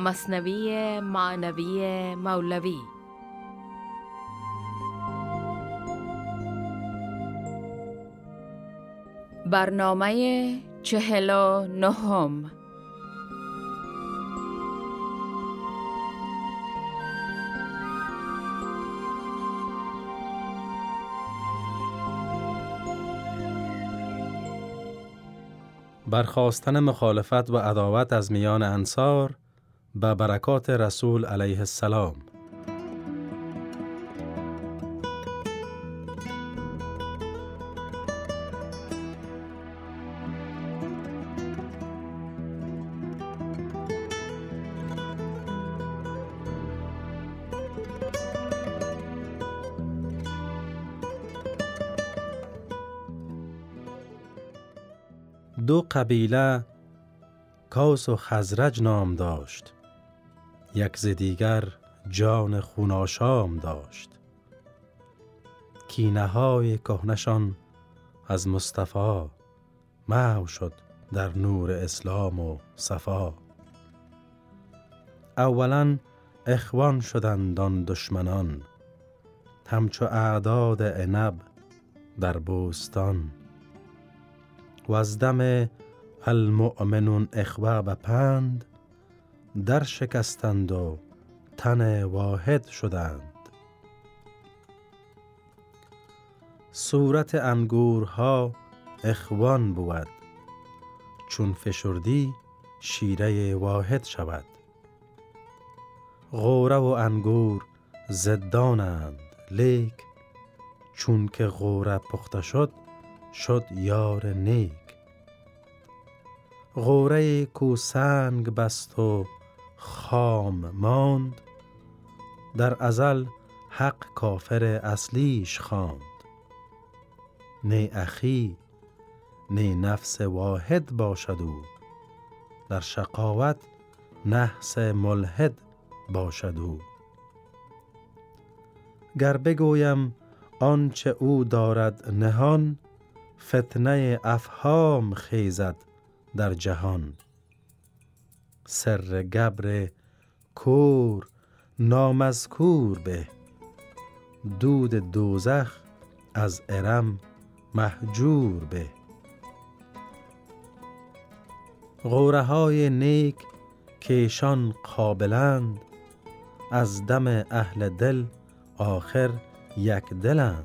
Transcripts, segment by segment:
مصنوی معنوی مولوی. برنامه چهل و نهم. برخواستن مخالفت و عداوت از میان انصار به برکات رسول علیه السلام. دو قبیله کاس و خزرج نام داشت. یک ز دیگر جان خوناشام داشت. کینه های کهنشان از مصطفی محو شد در نور اسلام و صفا. اولا اخوان شدند آن دشمنان همچو اعداد عنب در بوستان. و از دم المؤمنون اخوه به پند در شکستند و تن واحد شدند. صورت انگورها اخوان بود. چون فشردی شیره واحد شود. غوره و انگور زدانند. لیک چون که غوره پخته شد شد یار نیک. غوره کو سنگ بست و خام ماند. در ازل حق کافر اصلیش خواند. نی اخی نی نفس واحد باشد او. در شقاوت نحس ملحد باشد او. گر بگویم آنچه او دارد نهان فتنه افهام خیزد در جهان. سر گبر کور نامذکور به. دود دوزخ از ارم محجور به. غوره های نیک کیشان قابلند از دم اهل دل آخر یک دلند.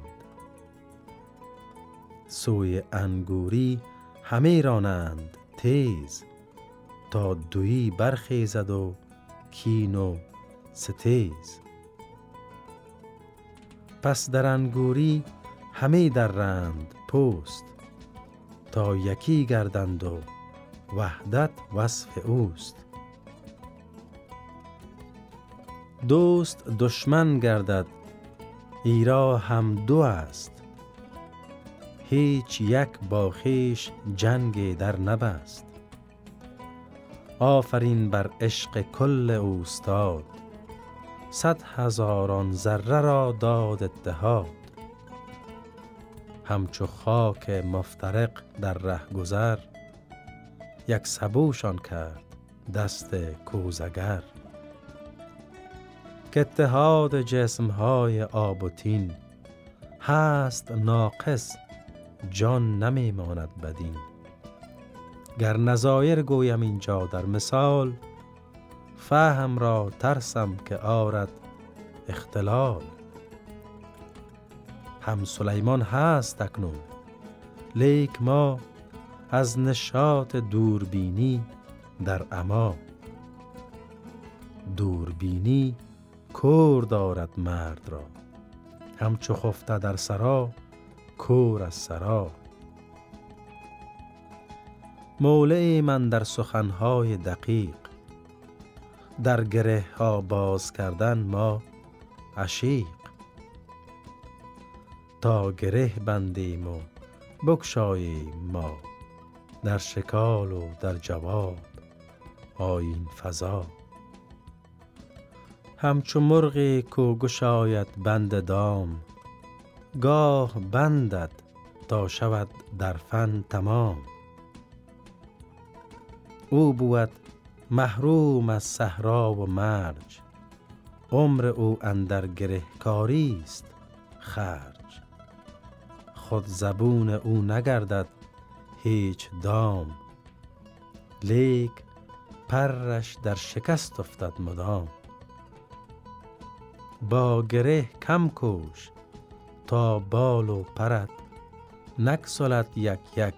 سوی انگوری همه رانند تیز تا دویی برخیزد و کین و ستیز. پس در انگوری همه در رند پوست تا یکی گردند و وحدت وصف اوست. دوست دشمن گردد ایرا هم دو است. هیچ یک با خیش جنگ در نبست. آفرین بر عشق کل اوستاد. صد هزاران ذره را داد اتحاد. همچو خاک مفترق در ره گذر یک سبوشان کرد دست کوزگر. که اتحاد جسم های آب و تین هست ناقص جان نمی ماند بدین. گر نظایر گویم اینجا در مثال فهم را ترسم که آرد اختلال. هم سلیمان هست اکنون لیک ما از نشاط دوربینی در اما دوربینی کور دارد مرد را همچو خفته در سرا کور از سرا. مولع من در سخنهای دقیق. در گره ها باز کردن ما عشیق. تا گره بندیم و بکشاییم ما در شکال و در جواب آین فضا. همچو مرغی کو گشاید بند دام گاه بندد تا شود در فن تمام. او بود محروم از صحرا و مرج. عمر او اندر گرهکاری است خرج. خود زبون او نگردد هیچ دام. لیک پرش در شکست افتد مدام. با گره کم کوش تا بال و پرد نکسلد یک یک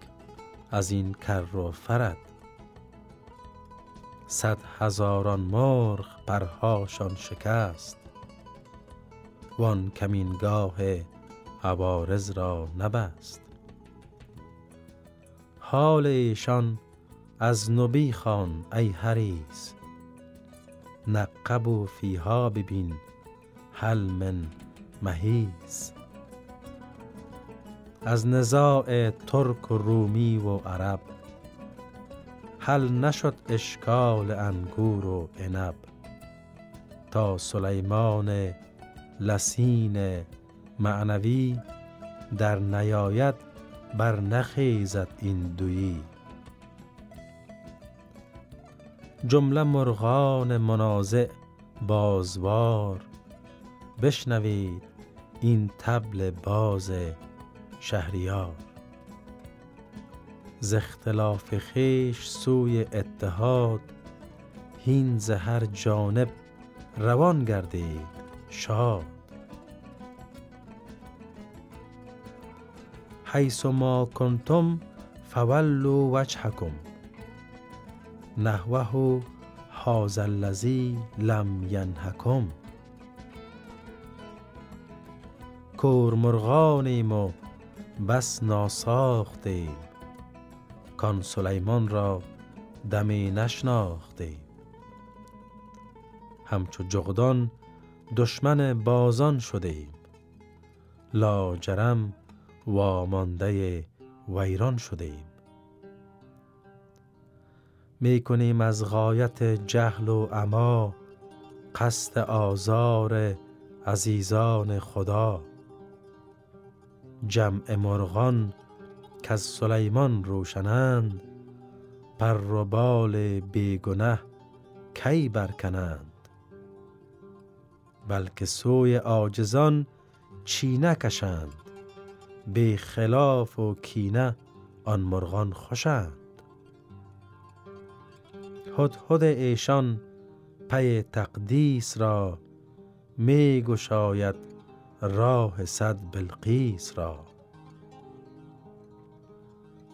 از این کر و فرد صد هزاران مرغ پرهاشان شکست. وان کمینگاه عوارض را نبست. حال ایشان از نبی خان ای حریص. نقب و فیها ببین هل من مهیز از نزاع ترک و رومی و عرب حل نشد اشکال انگور و عنب. تا سلیمان لسین معنوی در نیاید بر نخیزد این دویی. جمله مرغان منازع بازوار بشنوید این تبل باز شهریار. ز اختلاف خیش سوی اتحاد هین ز هر جانب روان گردید شاد. حیث ما کنتم فولوا وجهکم نحوه هذا الذی لم ینهکم. کور مرغانیم و بس ناساختیم. کان سلیمان را دمی نشناختیم همچو جغدان دشمن بازان شدیم. لاجرم وامانده ویران شدیم. می کنیم از غایت جهل و عما قصد آزار عزیزان خدا. جمع مرغان که سلیمان روشنند پر و بال بیگنه کی برکنند. بلکه سوی عاجزان چینه کشند بی خلاف و کینه آن مرغان خوشند. هدهد ایشان پی تقدیس را می گشاید راه صد بلقیس را.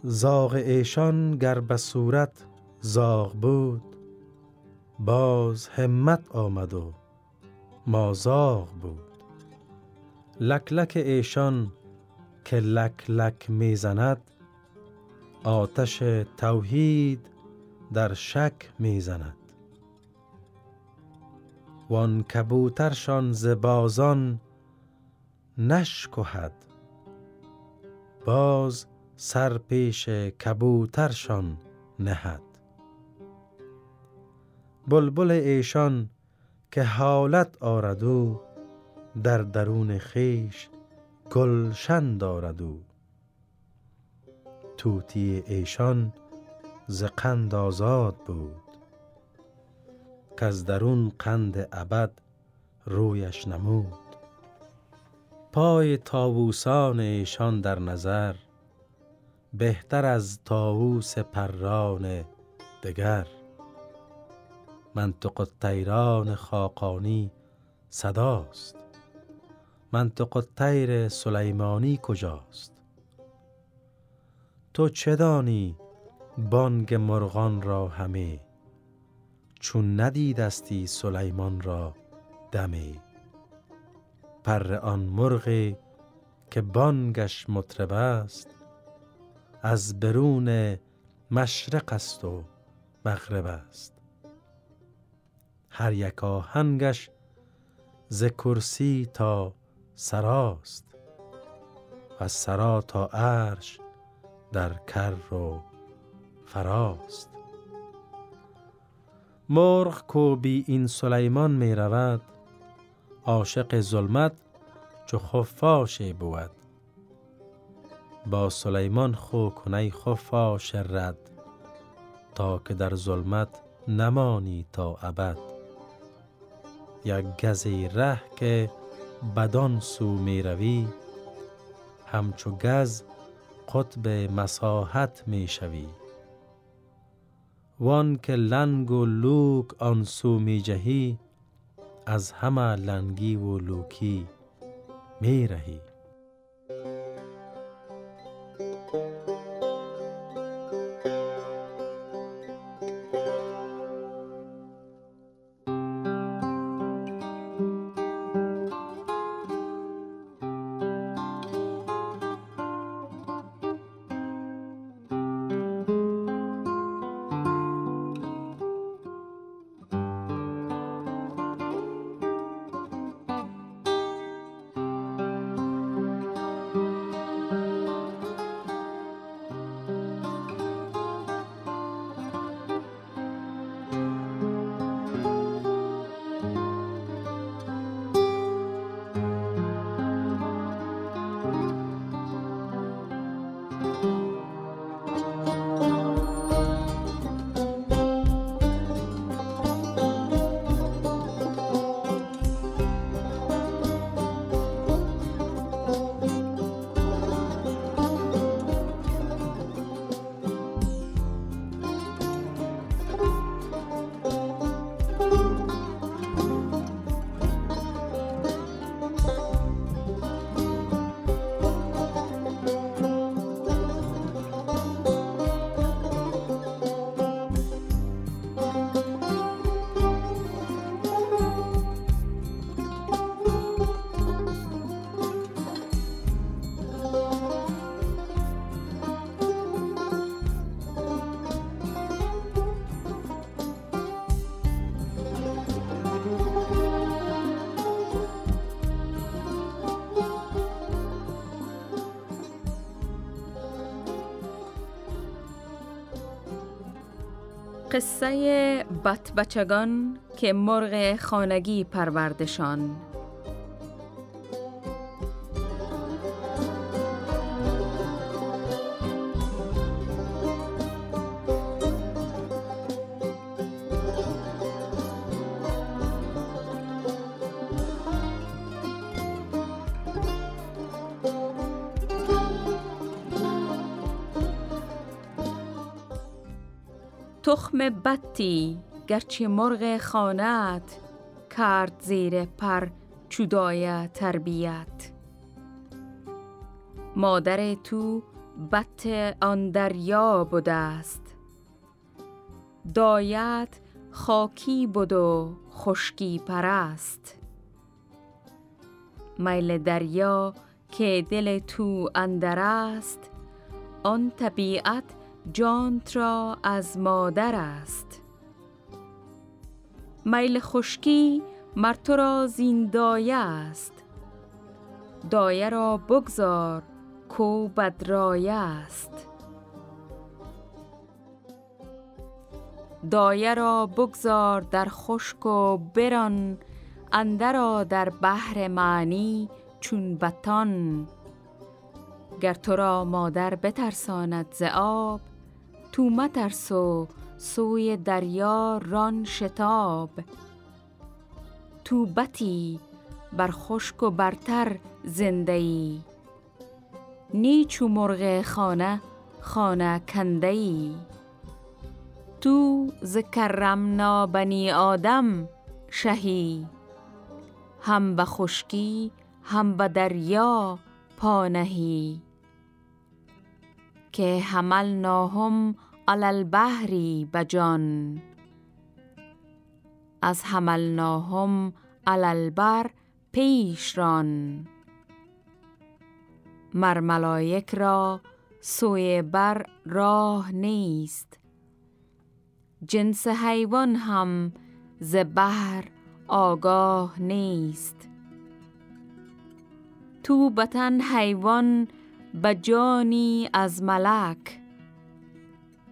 زاغ ایشان گر به صورت زاغ بود باز همت آمد و مازاغ بود. لک لک ایشان که لک لک می‌زند آتش توحید در شک می‌زند. وان کبوترشان ز بازان نشکهد باز سر پیش کبوترشان نهد. بلبل ایشان که حالت آردو در درون خیش گلشن دارد او توتی ایشان ز قند آزاد بود. از درون قند ابد رویش نمود. پای تاووسان ایشان در نظر بهتر از تاووس پران دگر. منطق الطیران خاقانی صداست. منطق الطیر سلیمانی کجاست؟ تو چه دانی بانگ مرغان را همه؟ چون ندیدستی سلیمان را دمه. پر آن مرغی که بانگش مطرب است از برون مشرق است و مغرب است. هر یک آهنگش ز کرسی تا سراست و سرا تا عرش در کر و فراست مرغ کو بی این سلیمان می رود عاشق ظلمت چو خفاشی بود. با سلیمان خو کنی خفاش رد تا که در ظلمت نمانی تا ابد. یک گزی ره که بدان سو می روی همچو گز قطب مساحت می شوی. وان که لنگ و لوک آن سو می جهی از همه لنگی و لوکی می رهی. قصه بچگان که مرغ خانگی پروردشان. تخم بطی گرچه مرغ خانت کرد زیر پر چودای تربیت. مادر تو بط آن دریا بوده است. دایت خاکی بود و خشکی پرست. میل دریا که دل تو اندر است آن طبیعت جانت را از مادر است. میل خشکی مر تو را زین دایه است. دایه را بگذار کو بدرایه است. دایه را بگذار در خشک و بران اندرا در بحر معنی چون بتان گر تو را مادر بترساند ز آب تو مترسو سوی دریا ران شتاب. تو بتی بر خشک و برتر زنده ای نیچو مرغ خانه خانه کنده ای تو ز کرمنا بنی آدم شهی. هم به خشکی هم به دریا پانهی که حملناهم علی البحری بجان از حملناهم علی البر پیش ران. مر ملائک را سوی بر راه نیست. جنس حیوان هم ز بحر آگاه نیست. تو بطن حیوان بجانی از ملک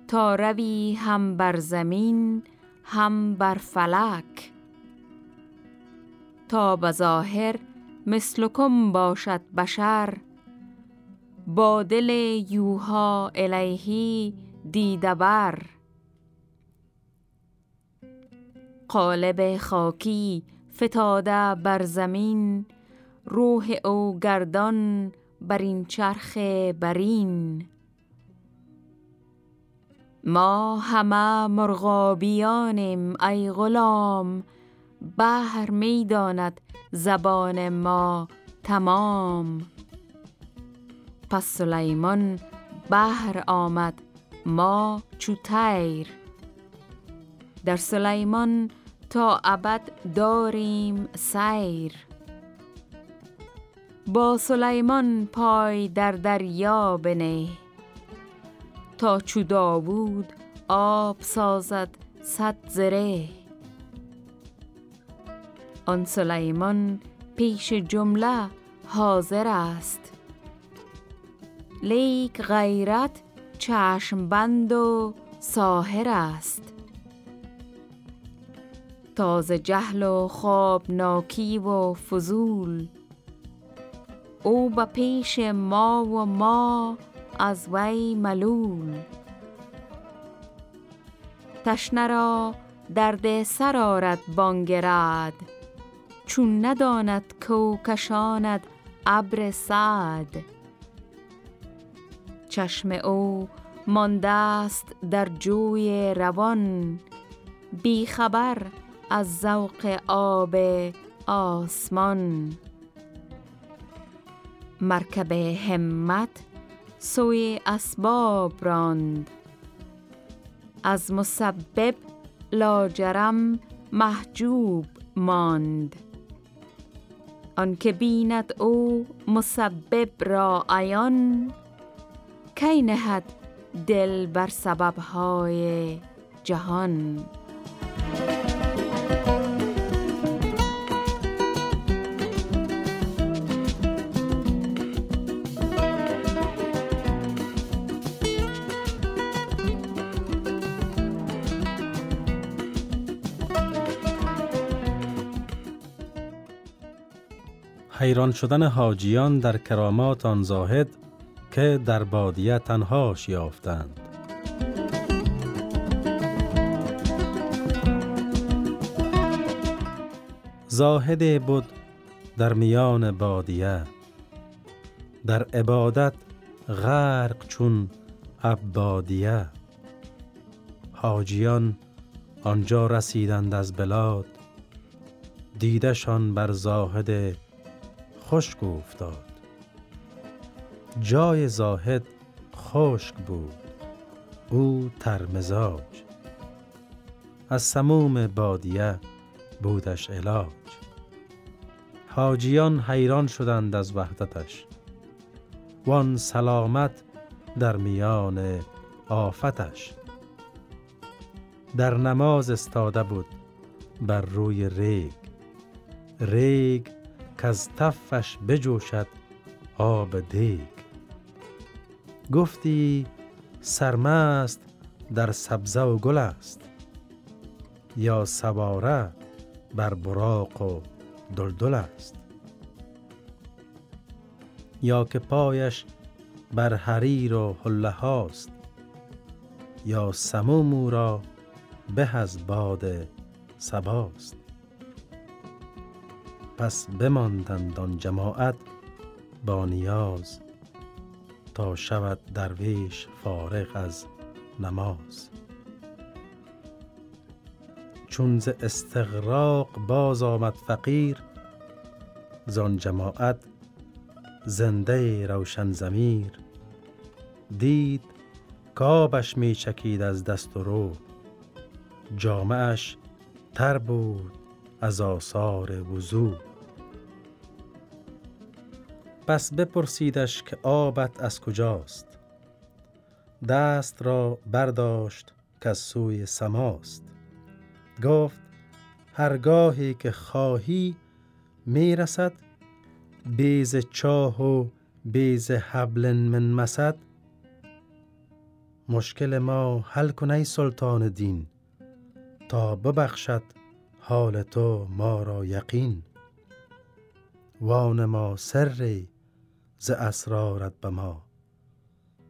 تا روی هم بر زمین هم بر فلک. تا بظاهر مثلکم باشد بشر با دل یوها الیهی دیدبر قالب خاکی فتاده بر زمین روح او گردان بر این چرخ برین. ما همه مرغابیانیم ای غلام. بحر می‌داند زبان ما تمام. پس سلیمان بحر آمد ما چو تیر در سلیمان تا ابد داریم سیر. با سلیمان پای در دریا بنه. تا چو داوود آب سازد صد زره. آن سلیمان پیش جمله حاضر است. لیک غیرت چشم بند و ساهر است. تازه جهل و خوابناکی و فضول او به پیش ما و ما از وی ملول. تشنه را درد سر آرد بانگرد چون نداند کو کشاند ابر سعد. چشم او مانده است در جوی روان بی خبر از ذوق آب آسمان. مرکب همت سوی اسباب راند. از مسبب لاجرم محجوب ماند. آنکه بیند او مسبب را عیان کی نهد دل بر سببهای جهان. حیران شدن حاجیان در کرامات آن زاهد که در بادیه تنهاش یافتند. زاهد بود در میان بادیه در عبادت غرق چون عبادیه. حاجیان آنجا رسیدند از بلاد دیدشان بر زاهد خشک افتاد جای زاهد خشک بود. او ترمزاج از سموم بادیه بودش علاج. حاجیان حیران شدند از وحدتش. وان سلامت در میان آفتش. در نماز استاده بود بر روی ریگ. ریگ که از تفش بجوشد آب دیگ گفتی سرمست در سبزه و گل است. یا سواره بر براق و دلدل است. یا که پایش بر حریر و حله هاست یا سموم را به از باد سباست پس بماندند آن جماعت با نیاز تا شود درویش فارغ از نماز. چون ز استغراق باز آمد فقیر زان جماعت زنده روشن زمیر دید کابش می چکید از دست و رو جامعش تر بود از آثار وضو. پس بپرسیدش که آبت از کجاست؟ دست را برداشت که از سوی سماست. گفت هرگاهی که خواهی می‌رسد بیز چاه و بیز حبل من مسد. مشکل ما حل کنی سلطان دین تا ببخشد حال تو ما را یقین. وان ما سری ز اسرارت به ما.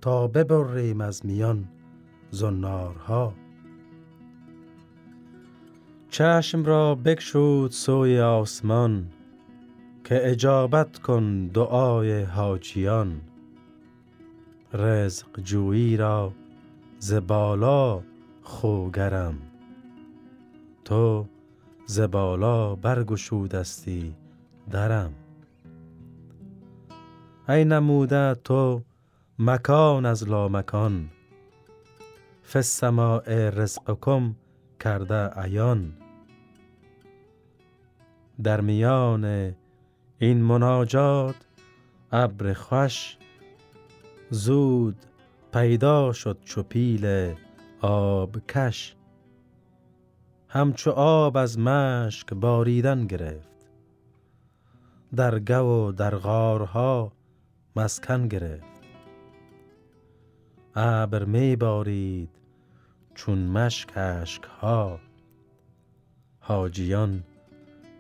تا ببریم از میان زنارها. چشم را بکشود سوی آسمان که اجابت کن دعای حاجیان. رزق جویی را زبالا خوگرم. تو زبالا برگشودستی درم. ای نموده تو مکان از لامکان. فسماء رزقکم کرده عیان. در میان این مناجات ابر خوش زود پیدا شد چو پیل آب کش. همچو آب از مشک باریدن گرفت. در گو و در غارها مسکن گرفت. ابر می بارید چون مشک اشک ها حاجیان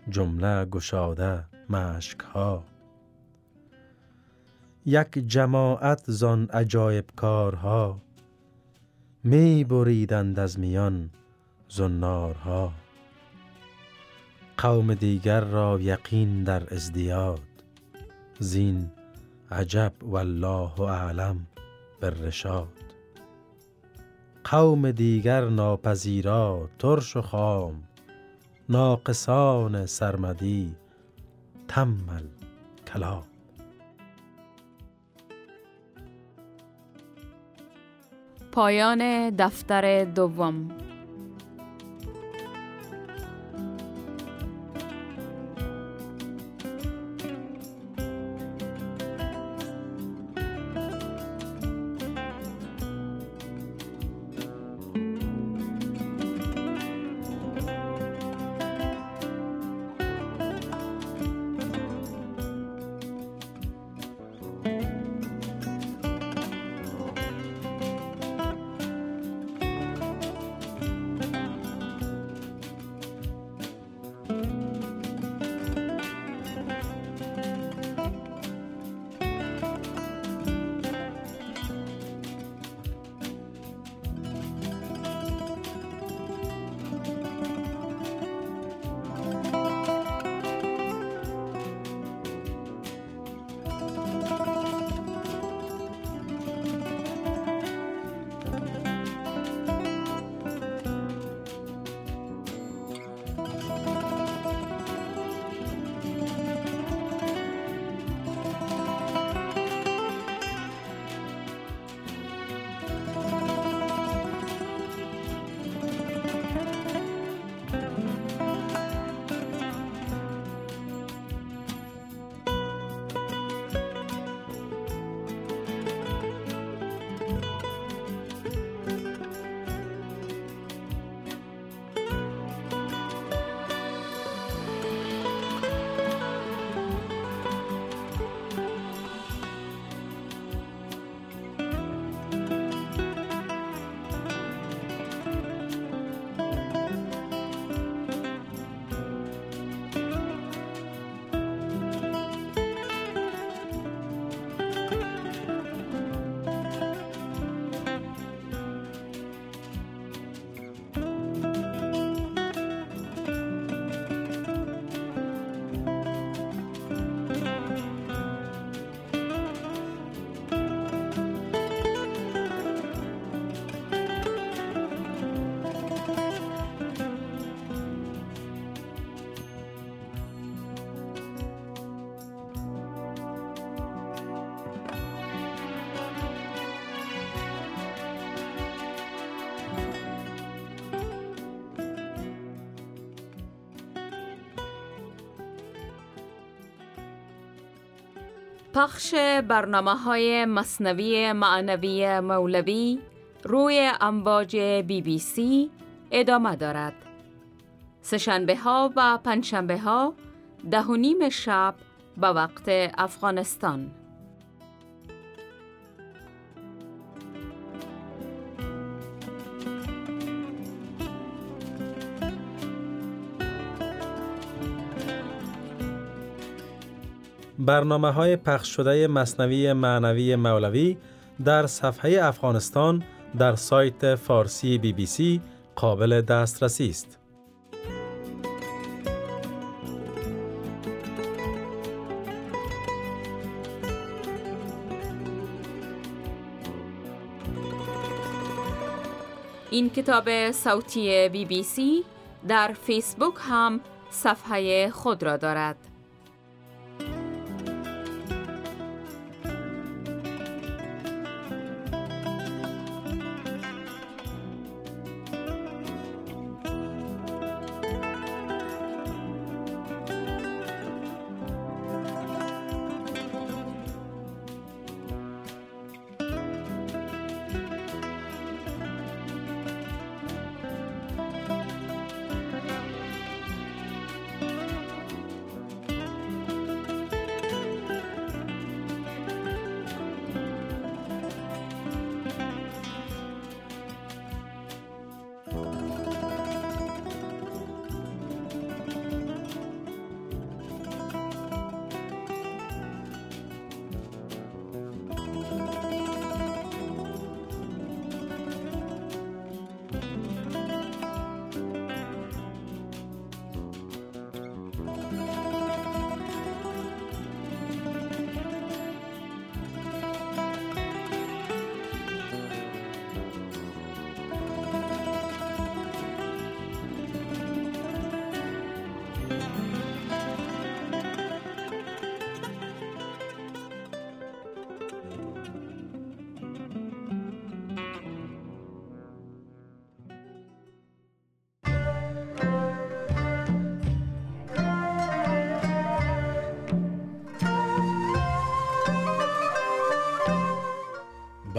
جمله گشاده مشک ها یک جماعت زان عجایب کارها. می بریدند از میان زنارها قوم دیگر را یقین در ازدیاد. زین عجب والله اعلم بالرشاد. قوم دیگر ناپذیرا ترش و خام ناقصان سرمدی تمل کلام پایان دفتر دوم. پخش برنامه های مصنوی معنوی مولوی روی امواج بی بی سی ادامه دارد. سشنبه ها و پنجشنبه ها ده و نیم شب به وقت افغانستان. برنامه های پخش شده مصنوی معنوی مولوی در صفحه افغانستان در سایت فارسی بی بی سی قابل دسترسی است. این کتاب صوتی بی بی سی در فیسبوک هم صفحه خود را دارد.